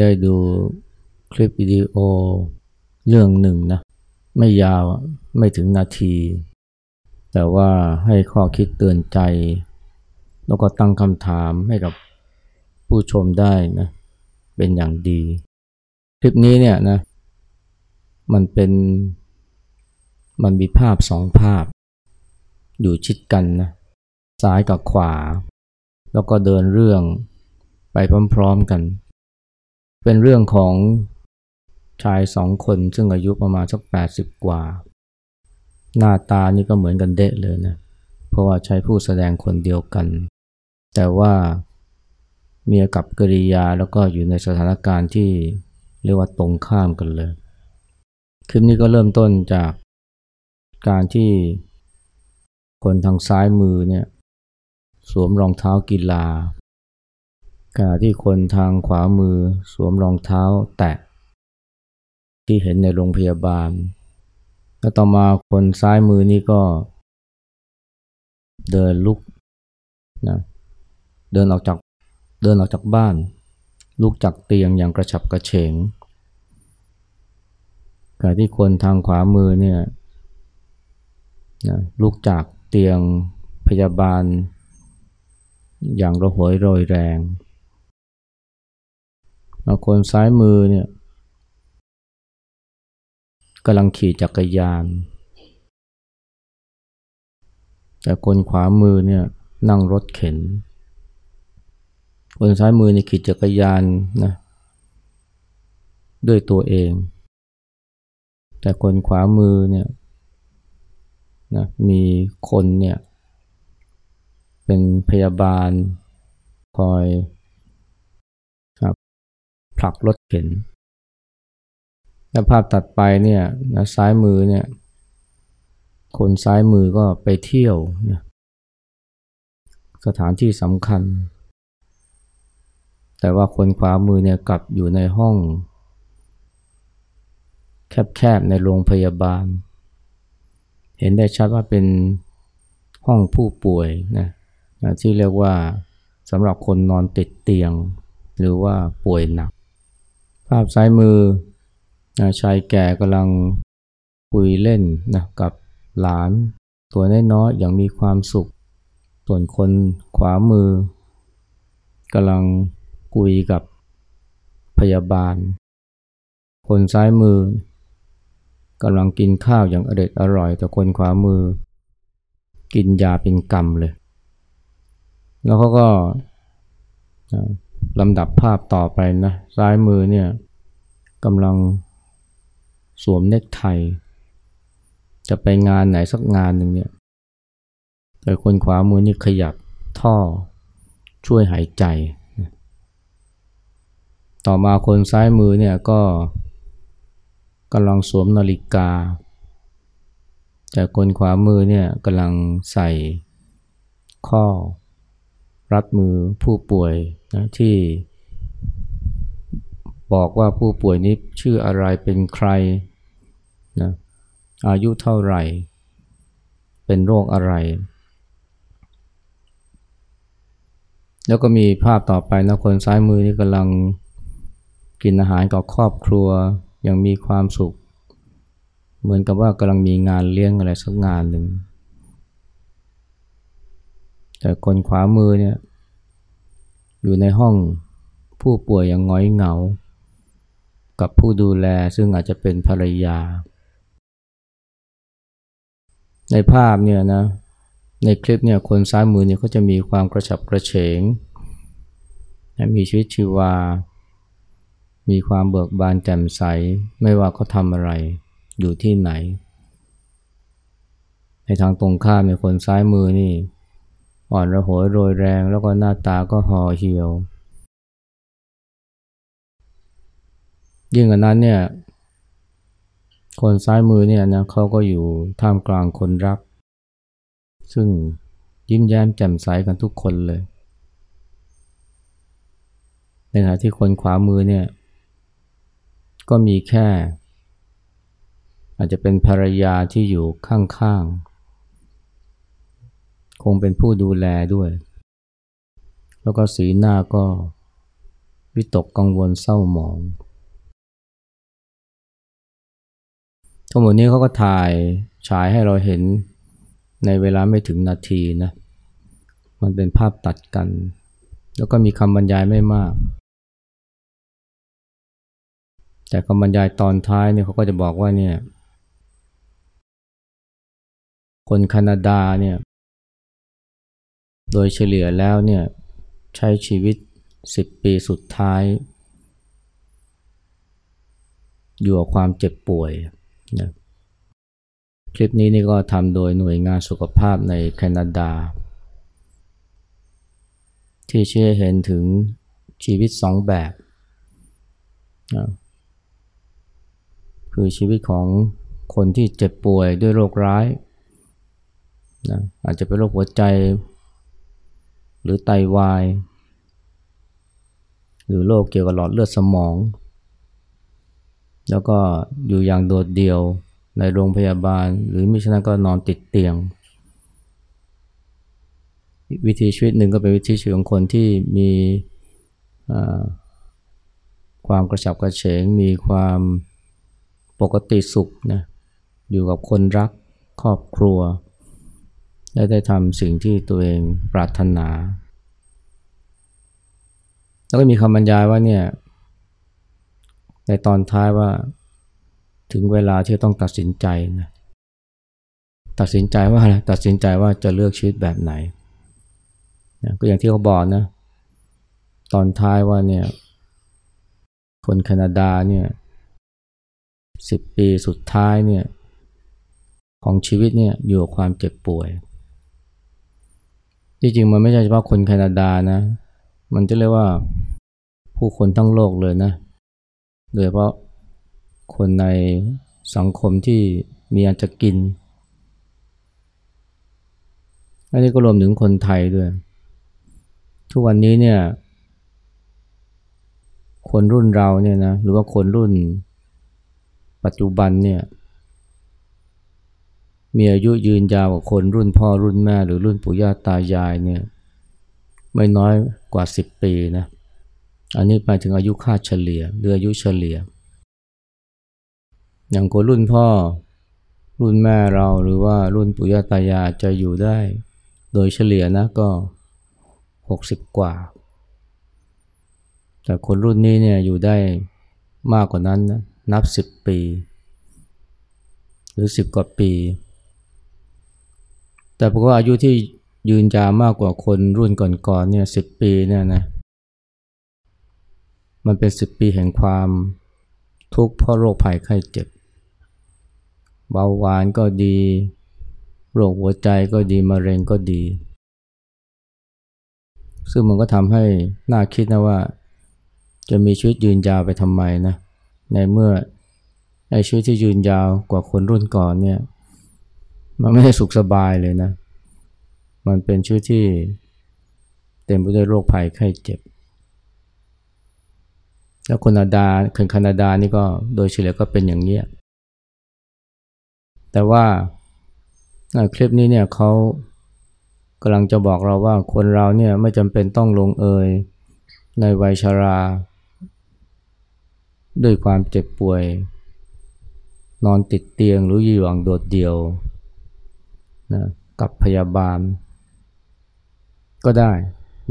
ได้ดูคลิปวิดีโอเรื่องหนึ่งนะ ไม่ยาวไม่ถึงนาที แต่ว่าให้ข้อคิดเตือนใจ แล้วก็ตั้งคำถามให้กับผู้ชมได้นะ เป็นอย่างดี คลิปนี้เนี่ยนะ มันเป็นมันมีภาพสองภาพ อยู่ชิดกันนะ ซ้ายกับขวา แล้วก็เดินเรื่องไปพร้อมๆกัน เป็นเรื่องของชายสองคนซึ่งอายุประมาณสักแปดสิบกว่า หน้าตานี่ก็เหมือนกันเดะเลยนะ เพราะว่าใช้ผู้แสดงคนเดียวกัน แต่ว่าเมียกับกริยาแล้วก็อยู่ในสถานการณ์ที่เรียกว่าตรงข้ามกันเลย คลิปนี้ก็เริ่มต้นจากการที่คนทางซ้ายมือเนี่ยสวมรองเท้ากีฬา ขณะที่คนทางขวามือสวมรองเท้าแตะ ที่เห็นในโรงพยาบาล แล้วต่อมาคนซ้ายมือนี่ก็ เดินลุกนะเดินออกจากเดินออกจากบ้าน ลุกจากเตียงอย่างกระฉับกระเฉงขณะที่คนทางขวามือเนี่ยนะลุกจากเตียงพยาบาล อย่างระหวยโรยแรง คนซ้ายมือเนี่ยกำลังขี่จักรยาน แต่คนขวามือเนี่ยนั่งรถเข็น คนซ้ายมือเนี่ยขี่จักรยานนะด้วยตัวเอง แต่คนขวามือเนี่ยนะมีคนเนี่ยเป็นพยาบาลคอย ผลักรถเข็น แล้วภาพตัดไปเนี่ยนะซ้ายมือเนี่ย คนซ้ายมือก็ไปเที่ยวนะสถานที่สำคัญ แต่ว่าคนขวามือเนี่ยกลับอยู่ในห้อง แคบๆในโรงพยาบาล เห็นได้ชัดว่าเป็นห้องผู้ป่วยนะที่เรียกว่าสำหรับคนนอนติดเตียง หรือว่าป่วยหนัก ภาพซ้ายมือชายแก่กำลังคุยเล่นนะกับหลานตัวน้อยๆอย่างมีความสุข ส่วนคนขวามือกำลังคุยกับพยาบาล คนซ้ายมือกำลังกินข้าวอย่างอเด็ดอร่อย แต่คนขวามือ กินยาเป็นกรรมเลย แล้วเขาก็ ลำดับภาพต่อไปนะซ้ายมือเนี่ยกำลังสวมเนคไทจะไปงานไหนสักงานหนึ่งเนี่ยแต่คนขวามือนี่ขยับท่อช่วยหายใจ ต่อมาคนซ้ายมือเนี่ยก็กำลังสวมนาฬิกา แต่คนขวามือเนี่ยกำลังใส่ข้อ รัดมือผู้ป่วยนะที่ บอกว่าผู้ป่วยนี้ชื่ออะไรเป็นใครนะอายุเท่าไหร่ เป็นโรคอะไร แล้วก็มีภาพต่อไปนะคนซ้ายมือนี่กำลังกินอาหารกับครอบครัวยังมีความสุข เหมือนกับว่ากำลังมีงานเลี้ยงอะไรสักงานหนึ่ง แต่คนขวามือเนี่ยอยู่ในห้องผู้ป่วยอย่างง้อยเหงา กับผู้ดูแลซึ่งอาจจะเป็นภรรยา ในภาพเนี่ยนะในคลิปเนี่ยคนซ้ายมือเนี่ยเขาจะมีความกระฉับกระเฉง มีชีวิตชีวา มีความเบิกบานแจ่มใส ไม่ว่าเขาทำอะไร อยู่ที่ไหน ในทางตรงข้ามในคนซ้ายมือนี่ อ่อนระหวยโรยแรงแล้วก็หน้าตาก็ห่อเหี่ยว ยิ่งกว่านั้นเนี่ย คนซ้ายมือเนี่ยนะเขาก็อยู่ท่ามกลางคนรัก ซึ่งยิ้มแย้มแจ่มใสกันทุกคนเลย ในขณะที่คนขวามือเนี่ย ก็มีแค่ อาจจะเป็นภรรยาที่อยู่ข้างๆ คงเป็นผู้ดูแลด้วย แล้วก็สีหน้าก็วิตกกังวลเศร้าหมอง ทั้งหมดนี้เขาก็ถ่ายฉายให้เราเห็นในเวลาไม่ถึงนาทีนะ มันเป็นภาพตัดกัน แล้วก็มีคำบรรยายไม่มาก แต่คำบรรยายตอนท้ายเนี่ยเขาก็จะบอกว่าเนี่ย คนแคนาดาเนี่ย โดยเฉลี่ยแล้วเนี่ยใช้ชีวิต 10 ปีสุดท้าย อยู่กับความเจ็บป่วยนะคลิปนี้นี่ก็ทำโดยหน่วยงานสุขภาพในแคนาดา ที่เชื่อเห็นถึงชีวิตสองแบบนะคือชีวิตของคนที่เจ็บป่วยด้วยโรคร้ายนะอาจจะเป็นโรคหัวใจ หรือไตาวาย หรือโรคเกี่ยวกับหลอดเลือดสมอง แล้วก็อยู่อย่างโดดเดี่ยวในโรงพยาบาล หรือมิฉะนั้นก็นอนติดเตียง วิธีชีวิตหนึ่งก็เป็นวิธีชีวิตของคนที่มีความกระฉับกระเฉง มีความปกติสุขนะอยู่กับคนรักครอบครัว และได้ทำสิ่งที่ตัวเองปรารถนา แล้วก็มีคำบรรยายว่าเนี่ยในตอนท้ายว่าถึงเวลาที่ต้องตัดสินใจนะตัดสินใจว่าอะไรตัดสินใจว่าจะเลือกชีวิตแบบไหนนะก็อย่างที่เขาบอกนะตอนท้ายว่าเนี่ยคนแคนาดาเนี่ยสิบปีสุดท้ายเนี่ยของชีวิตเนี่ยอยู่กับความเจ็บป่วย จริงๆมันไม่ใช่เฉพาะคนแคนาดานะ มันจะเรียกว่าผู้คนทั้งโลกเลยนะ โดยเฉพาะคนในสังคมที่มีอันจะกิน อันนี้ก็รวมถึงคนไทยด้วย ทุกวันนี้เนี่ย คนรุ่นเราเนี่ยนะ หรือว่าคนรุ่นปัจจุบันเนี่ย มีอายุยืนยาวกว่าคนรุ่นพ่อรุ่นแม่หรือรุ่นปู่ย่าตายายเนี่ยไม่น้อยกว่า 10 ปีนะ อันนี้ไปถึงอายุค่าเฉลี่ยหรืออายุเฉลี่ย อย่างคนรุ่นพ่อ รุ่นแม่เราหรือว่ารุ่นปู่ย่าตายายจะอยู่ได้ โดยเฉลี่ยนะก็ 60 กว่า แต่คนรุ่นนี้เนี่ยอยู่ได้มากกว่านั้นนะนับ 10 ปี หรือ 10 กว่าปี แต่พออายุที่ยืนยาวมากกว่าคนรุ่นก่อนๆเนี่ยสิบปีเนี่ยนะมันเป็นสิบปีแห่งความทุกข์เพราะโรคภัยไข้เจ็บ เบาหวานก็ดี โรคหัวใจก็ดีมะเร็งก็ดี ซึ่งมันก็ทำให้น่าคิดนะว่า จะมีชีวิตยืนยาวไปทำไมนะ ในเมื่อไอ้ชีวิตที่ยืนยาวกว่าคนรุ่นก่อนเนี่ย มันไม่ได้สุขสบายเลยนะ มันเป็นชีวิตที่เต็มไปด้วยโรคภัยไข้เจ็บ แล้วคนนาดาคนแคนาดานี่ก็โดยเฉลี่ยก็เป็นอย่างนี้แต่ว่าคลิปนี้เนี่ยเขากำลังจะบอกเราว่าคนเราเนี่ยไม่จำเป็นต้องลงเอยในวัยชารา ด้วยความเจ็บป่วย นอนติดเตียงหรืออยู่อย่างโดดเดี่ยว นะกับพยาบาล ก็ได้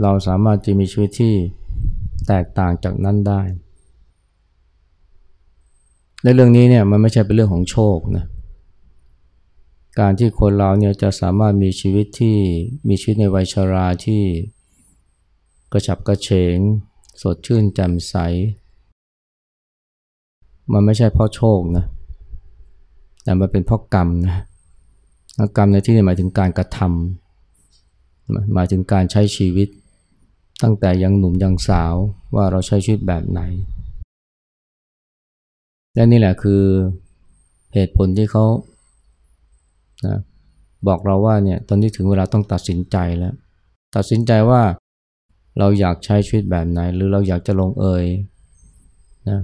เราสามารถจะมีชีวิตที่แตกต่างจากนั้นได้ในเรื่องนี้เนี่ยมันไม่ใช่เป็นเรื่องของโชคนะการที่คนเราเนี่ยจะสามารถมีชีวิตที่มีชีวิตในวัยชาราที่กระฉับกระเฉง สดชื่นแจ่มใส มันไม่ใช่เพราะโชคนะแต่มันเป็นเพราะกรรมนะ กรรมในที่นี้หมายถึงการกระทำหมายถึงการใช้ชีวิต ตั้งแต่ยังหนุ่มยังสาวว่าเราใช้ชีวิตแบบไหน และนี่แหละคือเหตุผลที่เขานะบอกเราว่าเนี่ยตอนนี้ถึงเวลาต้องตัดสินใจแล้ว ตัดสินใจว่าเราอยากใช้ชีวิตแบบไหน หรือเราอยากจะลงเอยนะ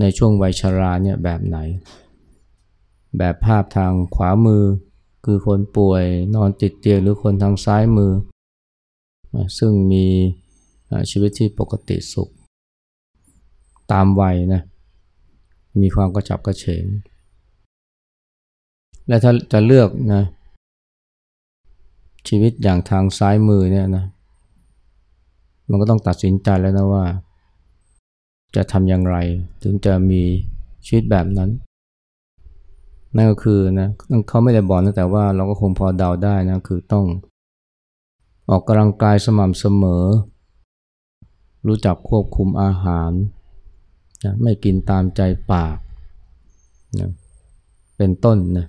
ในช่วงวัยชาราเนี่ยแบบไหน แบบภาพทางขวามือ คือคนป่วยนอนติดเตียงหรือคนทางซ้ายมือ ซึ่งมีชีวิตที่ปกติสุข ตามวัยนะมีความกระฉับกระเฉง และถ้าจะเลือกนะชีวิตอย่างทางซ้ายมือเนี่ยนะมันก็ต้องตัดสินใจแล้วนะว่า จะทำอย่างไร ถึงจะมีชีวิตแบบนั้น นั่นก็คือนะเขาไม่ได้บอกนะแต่ว่าเราก็คงพอเดาได้นะคือต้อง ออกกำลังกายสม่ำเสมอ รู้จักควบคุมอาหารนะไม่กินตามใจปากนะเป็นต้นนะ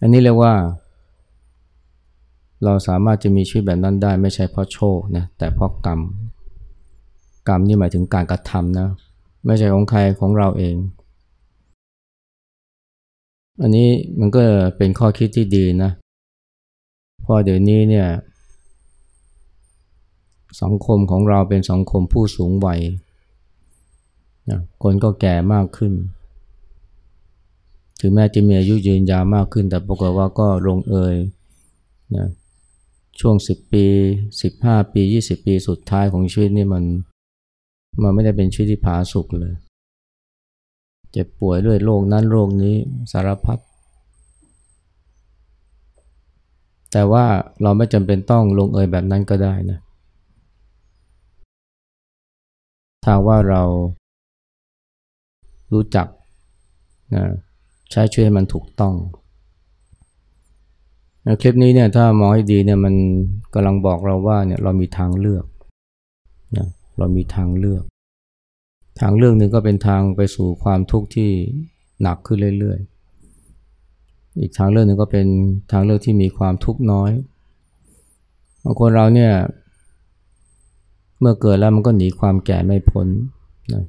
อันนี้เรียกว่า เราสามารถจะมีชีวิตแบบนั้นได้ ไม่ใช่เพราะโชคนะแต่เพราะกรรม กรรมนี่หมายถึงการกระทำนะ ไม่ใช่ของใครของเราเอง อันนี้มันก็เป็นข้อคิดที่ดีนะเพราะเดี๋ยวนี้เนี่ย สังคมของเราเป็นสังคมผู้สูงวัยนะคนก็แก่มากขึ้น ถึงแม้จะมีอายุยืนยาวมากขึ้น แต่ปรากฏว่าก็ลงเอยนะช่วง 10 ปี 15 ปี 20 ปีสุดท้ายของชีวิตนี่มัน มันไม่ได้เป็นชีวิตที่ผาสุกเลย เจ็บป่วยด้วยโรคนั้นโรคนี้สารพัดแต่ว่าเราไม่จำเป็นต้องลงเอยแบบนั้นก็ได้นะถ้าว่าเรารู้จักนะใช้ช่วยให้มันถูกต้องนะคลิปนี้เนี่ยถ้ามองให้ดีเนี่ยมันกำลังบอกเราว่าเนี่ยเรามีทางเลือกนะเรามีทางเลือก ทางเรื่องหนึ่งก็เป็นทางไปสู่ความทุกข์ที่หนักขึ้นเรื่อยๆ อีกทางเรื่องหนึ่งก็เป็นทางเลือกที่มีความทุกข์น้อยบางคนเราเนี่ยเมื่อเกิดแล้วมันก็หนีความแก่ไม่พ้นนะ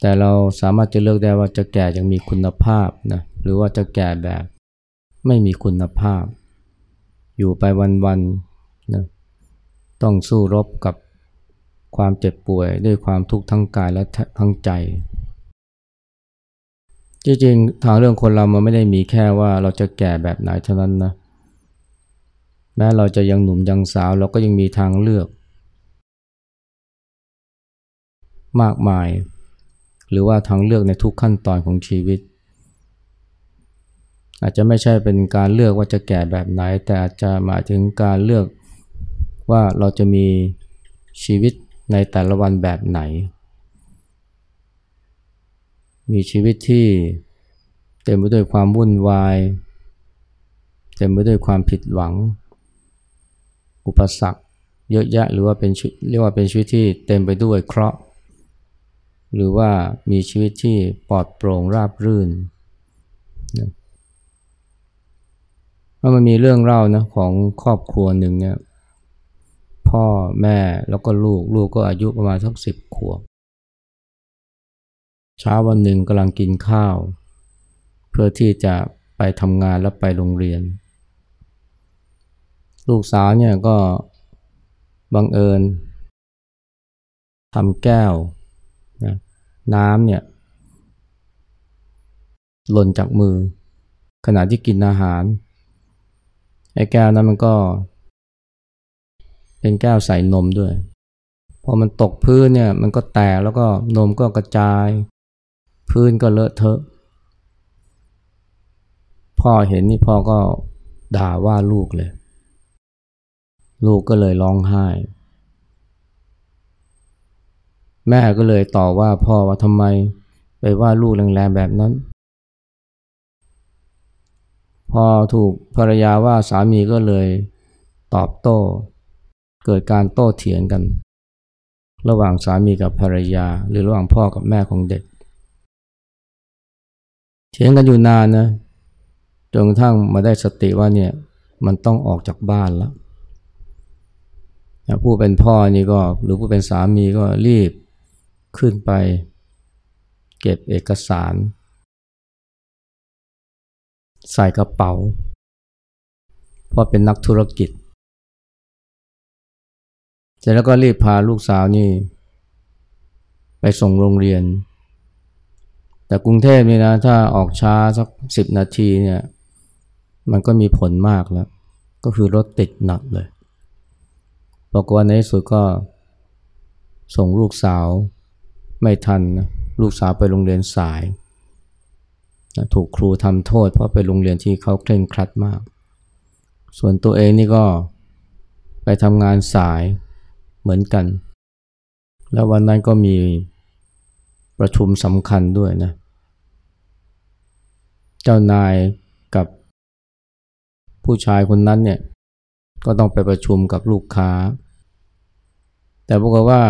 แต่เราสามารถจะเลือกได้ว่าจะแก่อย่างมีคุณภาพนะหรือว่าจะแก่แบบไม่มีคุณภาพ อยู่ไปวันๆนะต้องสู้รบกับ ความเจ็บป่วยด้วยความทุกข์ทั้งกายและทั้งใจ จริงๆ ทางเรื่องคนเรามันไม่ได้มีแค่ว่าเราจะแก่แบบไหนเท่านั้นนะ แม้เราจะยังหนุ่มยังสาวเราก็ยังมีทางเลือก มากมาย หรือว่าทางเลือกในทุกขั้นตอนของชีวิต อาจจะไม่ใช่เป็นการเลือกว่าจะแก่แบบไหน แต่อาจจะหมายถึงการเลือกว่าเราจะมีชีวิต ในแต่ละวันแบบไหน มีชีวิตที่เต็มไปด้วยความวุ่นวาย เต็มไปด้วยความผิดหวัง อุปสรรคเยอะแยะหรือว่าเป็นเรียกว่าเป็นชีวิตที่เต็มไปด้วยเคราะห์หรือว่ามีชีวิตที่ปลอดโปร่งราบรื่นนะมันมีเรื่องเล่านะของครอบครัวหนึ่งเนี่ย พ่อแม่แล้วก็ลูกลูกก็อายุประมาณสักสิบขวบเช้าวันหนึ่งกำลังกินข้าว เพื่อที่จะไปทำงานแล้วไปโรงเรียน ลูกสาวเนี่ยก็บังเอิญทำแก้วนะน้ำเนี่ยหล่นจากมือ ขณะที่กินอาหารไอ้แก้วนั้นมันก็ เป็นแก้วใส่นมด้วย พอมันตกพื้นเนี่ยมันก็แตกแล้วก็นมก็กระจาย พื้นก็เลอะเทอะ พ่อเห็นนี่พ่อก็ด่าว่าลูกเลย ลูกก็เลยร้องไห้ แม่ก็เลยต่อว่าพ่อว่าทำไมไปว่าลูกแรงๆแบบนั้น พอถูกภรรยาว่าสามีก็เลยตอบโต้ เกิดการโต้เถียงกัน ระหว่างสามีกับภรรยา หรือระหว่างพ่อกับแม่ของเด็ก เถียงกันอยู่นานนะจนกระทั่งมาได้สติว่าเนี่ยมันต้องออกจากบ้านแล้วผู้เป็นพ่อนี่ก็หรือผู้เป็นสามีก็รีบขึ้นไป เก็บเอกสาร ใส่กระเป๋า เพราะเป็นนักธุรกิจ เสร็จแล้วก็รีบพาลูกสาวนี่ ไปส่งโรงเรียน แต่กรุงเทพนี่นะ ถ้าออกช้าสักสิบนาทีเนี่ย มันก็มีผลมากแล้ว ก็คือรถติดหนักเลยบอกว่าในที่สุดก็ส่งลูกสาวไม่ทันนะลูกสาวไปโรงเรียนสายนะถูกครูทำโทษ เพราะไปโรงเรียนที่เขาเคร่งครัดมาก ส่วนตัวเองนี่ก็ไปทำงานสาย เหมือนกัน แล้ววันนั้นก็มีประชุมสำคัญด้วยนะ เจ้านายกับผู้ชายคนนั้นเนี่ยก็ต้องไปประชุมกับลูกค้า แต่ปรากฏว่า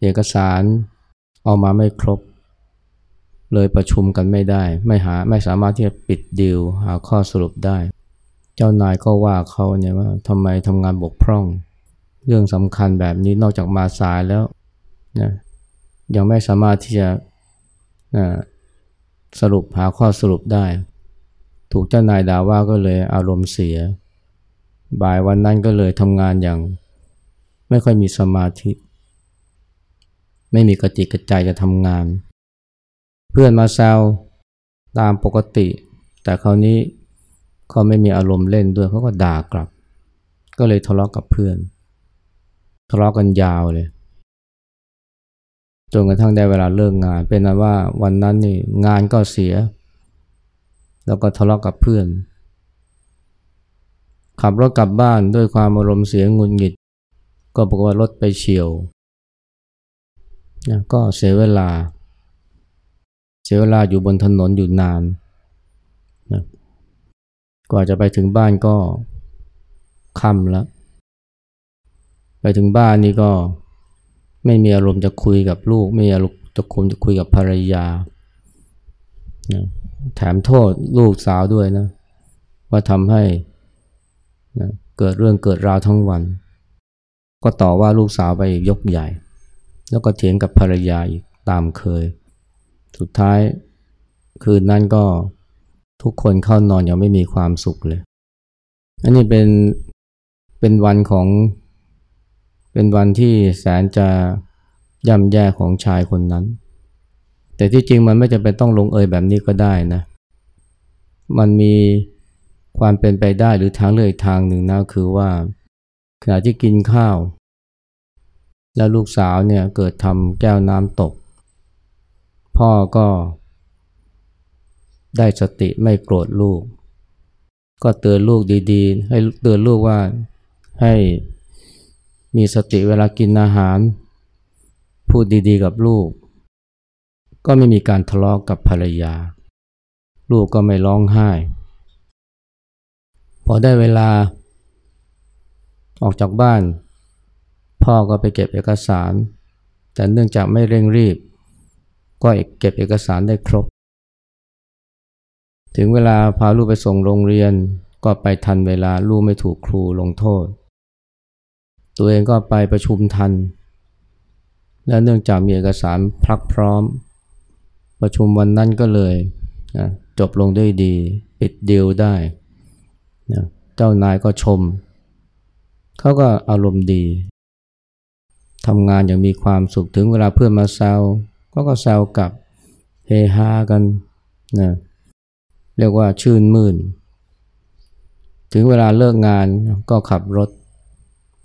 เอกสารเอามาไม่ครบ เลยประชุมกันไม่ได้ ไม่หาไม่สามารถที่จะปิดดีลหาข้อสรุปได้ เจ้านายก็ว่าเขาเนี่ยว่าทำไมทำงานบกพร่อง เรื่องสำคัญแบบนี้นอกจากมาสายแล้วนะยังไม่สามารถที่จะนะสรุปหาข้อสรุปได้ ถูกเจ้านายด่าว่าก็เลยอารมณ์เสีย บ่ายวันนั้นก็เลยทำงานอย่าง ไม่ค่อยมีสมาธิ ไม่มีกติกระใจจะทำงาน เพื่อนมาแซวตามปกติ แต่คราวนี้เขาไม่มีอารมณ์เล่นด้วยเขาก็ด่ากลับ ก็เลยทะเลาะกกับเพื่อน ทะเลาะกันยาวเลย จนกระทั่งได้เวลาเลิกงาน เป็นนั้นว่าวันนั้นนี่งานก็เสีย แล้วก็ทะเลาะกกับเพื่อน ขับรถกลับบ้านด้วยความอารมณ์เสียงุนหงิด ก็บอกว่ารถไปเฉียวนะก็เสียเวลา เสียเวลาอยู่บนถนนอยู่นานนะกว่าจะไปถึงบ้านก็ค่ำแล้ว ไปถึงบ้านนี่ก็ไม่มีอารมณ์จะคุยกับลูก ไม่มีอารมณ์จะคุยจะคุยกับภรรยานะแถมโทษลูกสาวด้วยนะ ว่าทำให้นะเกิดเรื่องเกิดราวทั้งวัน ก็ต่อว่าลูกสาวไปยกใหญ่ แล้วก็เถียงกับภรรยาอีกตามเคย สุดท้ายคืนนั้นก็ทุกคนเข้านอนอย่างไม่มีความสุขเลย อันนี้เป็นเป็นวันของ เป็นวันที่แสนจะย่ำแย่ของชายคนนั้น แต่ที่จริงมันไม่จำเป็นต้องลงเอยแบบนี้ก็ได้นะ มันมีความเป็นไปได้หรือทางเลือกทางหนึ่งนะคือว่า ขณะที่กินข้าว แล้วลูกสาวเนี่ยเกิดทำแก้วน้ำตก พ่อก็ได้สติไม่โกรธลูก ก็เตือนลูกดีๆ ให้เตือนลูกว่าให้ มีสติเวลากินอาหาร พูดดีๆกับลูก ก็ไม่มีการทะเลาะกกับภรรยา ลูกก็ไม่ร้องไห้ พอได้เวลา ออกจากบ้าน พ่อก็ไปเก็บเอกสาร แต่เนื่องจากไม่เร่งรีบ ก็เก็บเอกสารได้ครบ ถึงเวลาพาลูกไปส่งโรงเรียนก็ไปทันเวลาลูกไม่ถูกครูลงโทษ ตัวเองก็ไปประชุมทัน และเนื่องจากมีเอกสารพรักพร้อม ประชุมวันนั้นก็เลยนะจบลงด้วยดี ปิดดีลได้นะเจ้านายก็ชม เขาก็อารมณ์ดีทำงานอย่างมีความสุขถึงเวลาเพื่อนมาแซวก็ก็แซวกับเฮฮากันนะเรียกว่าชื่นมื่น ถึงเวลาเลิกงานก็ขับรถ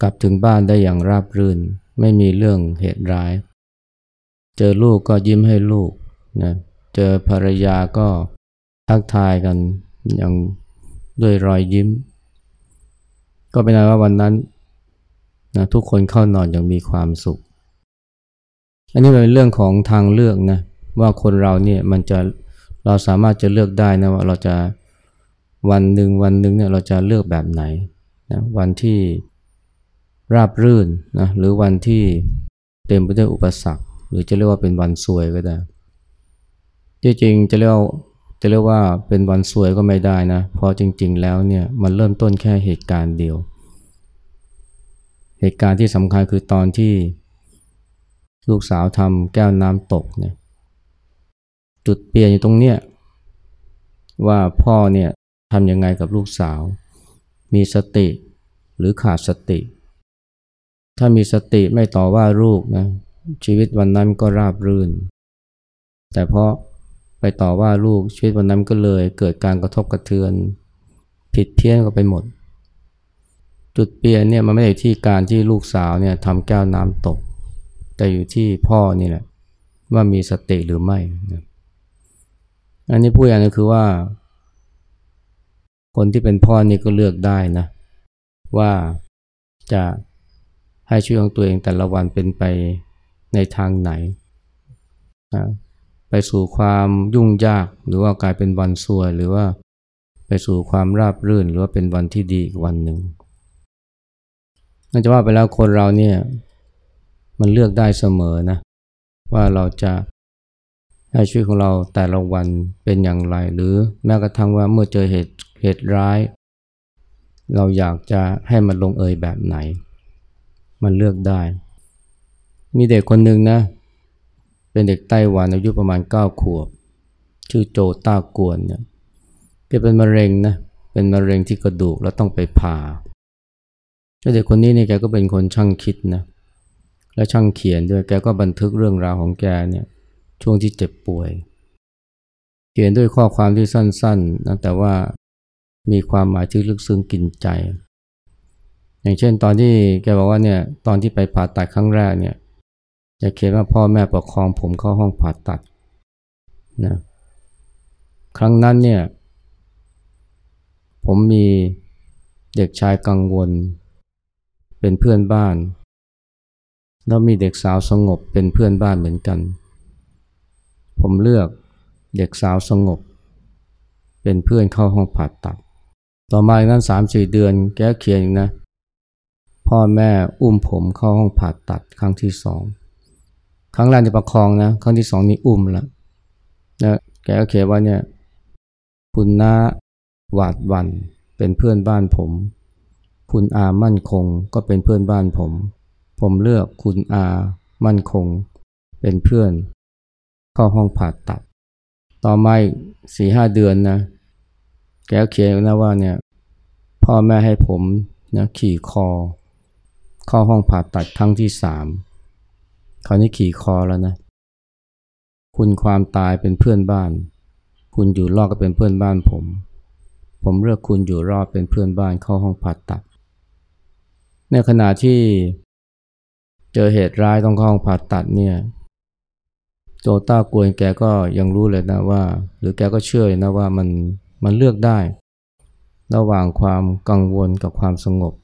กลับถึงบ้านได้อย่างราบรื่น ไม่มีเรื่องเหตุร้าย เจอลูกก็ยิ้มให้ลูกนะเจอภรรยาก็ทักทายกันอย่างด้วยรอยยิ้ม ก็เป็นว่าวันนั้นนะทุกคนเข้านอนอย่างมีความสุข อันนี้เป็นเรื่องของทางเลือกนะว่าคนเราเนี่ยมันจะเราสามารถจะเลือกได้นะว่าเราจะวันหนึ่งวันหนึ่งเนี่ยเราจะเลือกแบบไหนนะวันที่ ราบรื่นนะหรือวันที่เต็มไปด้วยอุปสรรค หรือจะเรียกว่าเป็นวันซวยก็ได้ที่จริงจะเรียกจะเรียกว่าเป็นวันซวยก็ไม่ได้นะเพราะจริง ๆ แล้วเนี่ยมันเริ่มต้นแค่เหตุการณ์เดียว เหตุการณ์ที่สำคัญคือตอนที่ลูกสาวทำแก้วน้ำตกเนี่ยจุดเปลี่ยนอยู่ตรงเนี้ยว่าพ่อเนี่ยทำยังไงกับลูกสาว มีสติหรือขาดสติ ถ้ามีสติไม่ต่อว่าลูกนะชีวิตวันนั้นก็ราบรื่น แต่เพราะไปต่อว่าลูกชีวิตวันนั้นก็เลยเกิดการกระทบกระเทือน ผิดเพี้ยนก็ไปหมด จุดเปลี่ยนเนี่ยมันไม่ได้ที่การที่ลูกสาวเนี่ยทำแก้วน้ำตก แต่อยู่ที่พ่อนี่แหละว่ามีสติหรือไม่นะอันนี้พูดอย่างนึงคือว่า คนที่เป็นพ่อนี่ก็เลือกได้นะ ว่าจะ ให้ชีวิตของตัวเองแต่ละวันเป็นไปในทางไหนนะไปสู่ความยุ่งยากหรือว่ากลายเป็นวันซวยหรือว่าไปสู่ความราบรื่นหรือว่าเป็นวันที่ดีอีกวันหนึ่งน่าจะว่าไปแล้วคนเราเนี่ยมันเลือกได้เสมอนะว่าเราจะให้ชีวิตของเราแต่ละวันเป็นอย่างไร หรือแม้กระทั่งว่าเมื่อเจอเหตุเหตุร้าย เราอยากจะให้มันลงเอยแบบไหน มันเลือกได้ มีเด็กคนหนึ่งนะ เป็นเด็กไต้หวันอายุประมาณ 9 ขวบ ชื่อโจต้ากวนเนี่ยแกเป็นมะเร็งนะ เป็นมะเร็งที่กระดูกแล้วต้องไปผ่าเด็กคนนี้เนี่ยแกก็เป็นคนช่างคิดนะ และช่างเขียนด้วย แกก็บันทึกเรื่องราวของแกเนี่ย ช่วงที่เจ็บป่วย เขียนด้วยข้อความที่สั้นๆนะแต่ว่ามีความหมายที่ลึกซึ้งกินใจ อย่างเช่นตอนที่แกบอกว่าเนี่ยตอนที่ไปผ่าตัดครั้งแรกเนี่ยแกเขียนว่าพ่อแม่ประคองผมเข้าห้องผ่าตัดนะครั้งนั้นเนี่ยผมมีเด็กชายกังวล เป็นเพื่อนบ้าน แล้วมีเด็กสาวสงบเป็นเพื่อนบ้านเหมือนกัน ผมเลือกเด็กสาวสงบ เป็นเพื่อนเข้าห้องผ่าตัด ต่อมาอีกนั้นสามสี่เดือนแกเขียนนะ พ่อแม่อุ้มผมเข้าห้องผ่าตัดครั้งที่สองครั้งแรกในประคองนะ ครั้งที่สองนี่อุ้มล้วนะแกก็เขียนว่าเนี่ยคุณน้าหวาดวันเป็นเพื่อนบ้านผม คุณอามั่นคงก็เป็นเพื่อนบ้านผม ผมเลือกคุณอามั่นคง เป็นเพื่อน เข้าห้องผ่าตัด ต่อมาสี่ห้าเดือนนะ แกเขียนนะว่าเนี่ยพ่อแม่ให้ผมนะขี่คอ เข้าห้องผ่าตัดครั้งที่สามคราวนี้ขี่คอแล้วนะ คุณความตายเป็นเพื่อนบ้าน คุณอยู่รอดก็เป็นเพื่อนบ้านผม ผมเลือกคุณอยู่รอดเป็นเพื่อนบ้านเข้าห้องผ่าตัด ในขณะที่เจอเหตุร้ายต้องเข้าห้องผ่าตัดเนี่ยโจต้ากวนแกก็ยังรู้เลยนะว่า หรือแกก็เชื่อนะว่ามันมันเลือกได้ ระหว่างความกังวลกับความสงบ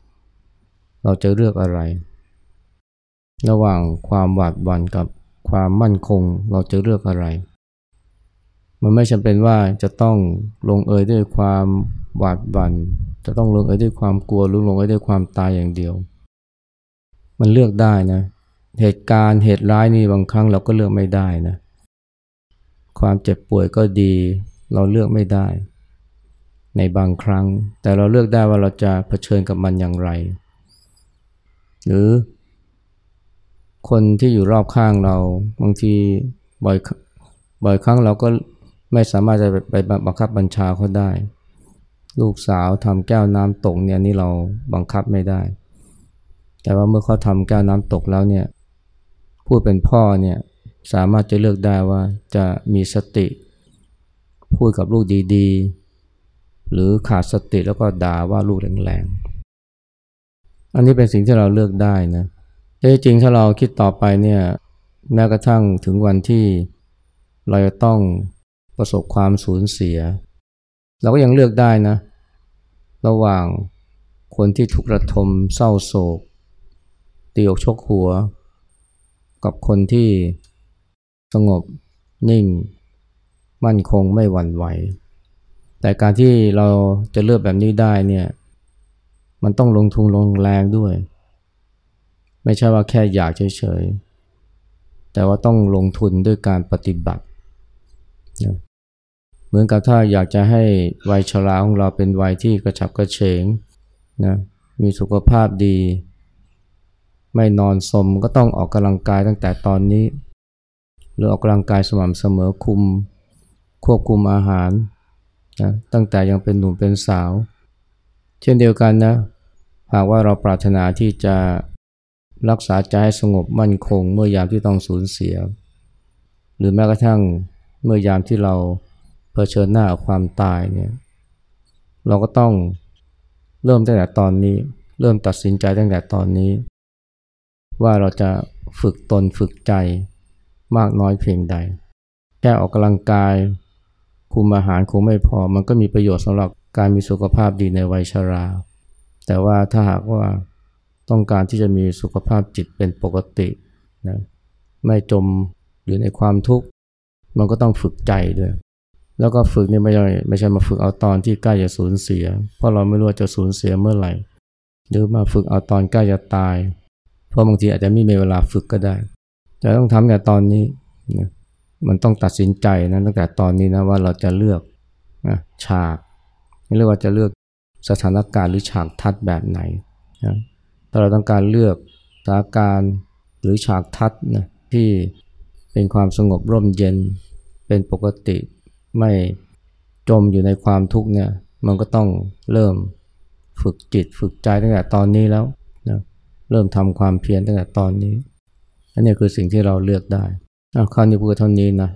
เราจะเลือกอะไร ระหว่างความหวาดหวั่นกับความมั่นคงเราจะเลือกอะไร มันไม่จำเป็นว่าจะต้องลงเอยด้วยความหวาดหวัน่นจะต้องลงเอยด้วยความกลัวหรือลงเอยด้วยความตายอย่างเดียว มันเลือกได้นะ เหตุการณ์เหตุร้ายนี่บางครั้งเราก็เลือกไม่ได้นะ ความเจ็บป่วยก็ดีเราเลือกไม่ได้ ในบางครั้ง แต่เราเลือกได้ว่าเราจะเผชิญกับมันอย่างไร หรือ คนที่อยู่รอบข้างเราบางทีบ่อยบ่อยครั้งเราก็ไม่สามารถจะไปบังคับบัญชาเขาได้ ลูกสาวทำแก้วน้ำตกเนี่ยนี่เราบังคับไม่ได้ แต่ว่าเมื่อเขาทำแก้วน้ำตกแล้วเนี่ยผู้เป็นพ่อเนี่ยสามารถจะเลือกได้ว่าจะมีสติ พูดกับลูกดีๆ หรือขาดสติแล้วก็ด่าว่าลูกแรงๆ อันนี้เป็นสิ่งที่เราเลือกได้นะแต่จริงถ้าเราคิดต่อไปเนี่ยแม้กระทั่งถึงวันที่เราจะต้องประสบความสูญเสีย เราก็ยังเลือกได้นะ ระหว่างคนที่ทุกข์ระทมเศร้าโศก ตีอกชกหัว กับคนที่สงบนิ่ง มั่นคงไม่หวั่นไหว แต่การที่เราจะเลือกแบบนี้ได้เนี่ย มันต้องลงทุนลงแรงด้วย ไม่ใช่ว่าแค่อยากเฉยๆ แต่ว่าต้องลงทุนด้วยการปฏิบัติ เหมือนกับถ้าอยากจะให้วัยชราของเราเป็นวัยที่กระฉับกระเฉงนะมีสุขภาพดี ไม่นอนสมก็ต้องออกกำลังกายตั้งแต่ตอนนี้ หรือออกกำลังกายสม่ำเสมอคุม ควบคุมอาหารนะตั้งแต่ยังเป็นหนุ่มเป็นสาว เช่นเดียวกันนะ หากว่าเราปรารถนาที่จะรักษาใจให้สงบมั่นคง เมื่อยามที่ต้องสูญเสีย หรือแม้กระทั่งเมื่อยามที่เราเผชิญหน้ากับความตายเนี่ยเราก็ต้องเริ่มตั้งแต่ตอนนี้ เริ่มตัดสินใจตั้งแต่ตอนนี้ ว่าเราจะฝึกตนฝึกใจมากน้อยเพียงใด แค่ออกกำลังกาย คุมอาหารคงไม่พอ มันก็มีประโยชน์สำหรับการมีสุขภาพดีในวัยชรา แต่ว่าถ้าหากว่าต้องการที่จะมีสุขภาพจิตเป็นปกตินะไม่จมอยู่ในความทุกข์มันก็ต้องฝึกใจด้วย แล้วก็ฝึกนี่ไม่ใช่ไม่ใช่มาฝึกเอาตอนที่ใกล้จะสูญเสีย เพราะเราไม่รู้จะสูญเสียเมื่อไหร่ หรือมาฝึกเอาตอนใกล้จะตาย เพราะบางทีอาจจะไม่มีเวลาฝึกก็ได้ แต่ต้องทำแต่ตอนนี้นะมันต้องตัดสินใจนะตั้งแต่ตอนนี้นะว่าเราจะเลือกนะฉากเรียกว่าจะเลือก สถานการณ์หรือฉากทัดแบบไหนนะถ้าเราต้องการเลือกสถานการณ์หรือฉากทัดนะที่เป็นความสงบร่มเย็นเป็นปกติไม่จมอยู่ในความทุกข์เนี่ยมันก็ต้องเริ่มฝึกจิตฝึกใจตั้งแต่ตอนนี้แล้วนะเริ่มทำความเพียรตั้งแต่ตอนนี้อันนี้คือสิ่งที่เราเลือกได้คราวนี้พูดเท่านี้นะ